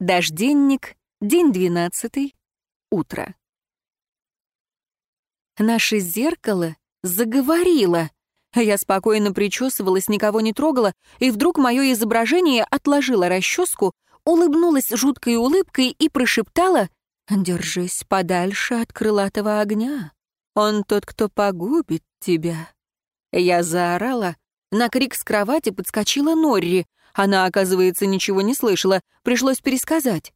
Дожденник, день двенадцатый, утро. Наше зеркало заговорило. Я спокойно причесывалась, никого не трогала, и вдруг мое изображение отложило расческу, улыбнулась жуткой улыбкой и прошептала «Держись подальше от крылатого огня. Он тот, кто погубит тебя». Я заорала. На крик с кровати подскочила Норри. Она, оказывается, ничего не слышала. Пришлось пересказать.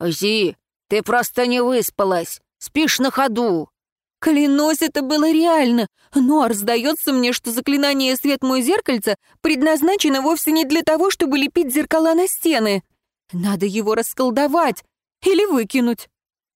«Зи, ты просто не выспалась. Спишь на ходу». Клянусь, это было реально. Нор, сдается мне, что заклинание «Свет мой зеркальце» предназначено вовсе не для того, чтобы лепить зеркала на стены. Надо его расколдовать или выкинуть.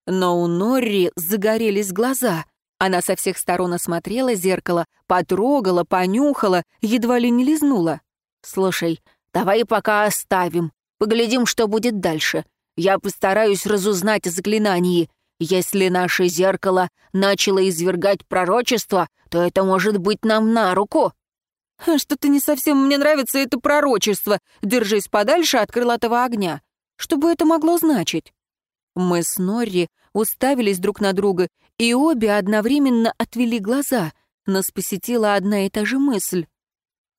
Но у Норри загорелись глаза. Она со всех сторон осмотрела зеркало, потрогала, понюхала, едва ли не лизнула. «Слушай, давай пока оставим. Поглядим, что будет дальше. Я постараюсь разузнать о заклинании. Если наше зеркало начало извергать пророчество, то это может быть нам на руку». «Что-то не совсем мне нравится это пророчество. Держись подальше от крылатого огня. Что бы это могло значить?» Мы с Норри уставились друг на друга, и обе одновременно отвели глаза. Нас посетила одна и та же мысль.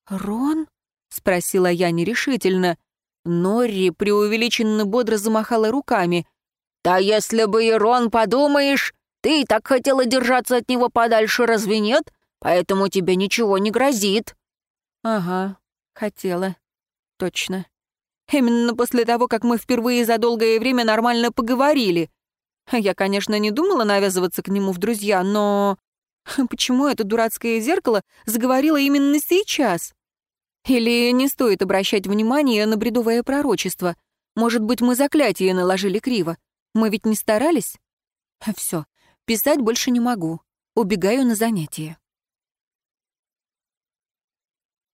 «Рон?» — спросила я нерешительно. Норри преувеличенно бодро замахала руками. «Да если бы и Рон, подумаешь, ты и так хотела держаться от него подальше, разве нет? Поэтому тебе ничего не грозит». «Ага, хотела. Точно. Именно после того, как мы впервые за долгое время нормально поговорили. Я, конечно, не думала навязываться к нему в друзья, но... Почему это дурацкое зеркало заговорило именно сейчас? Или не стоит обращать внимание на бредовое пророчество? Может быть, мы заклятие наложили криво? Мы ведь не старались? Все, писать больше не могу. Убегаю на занятия.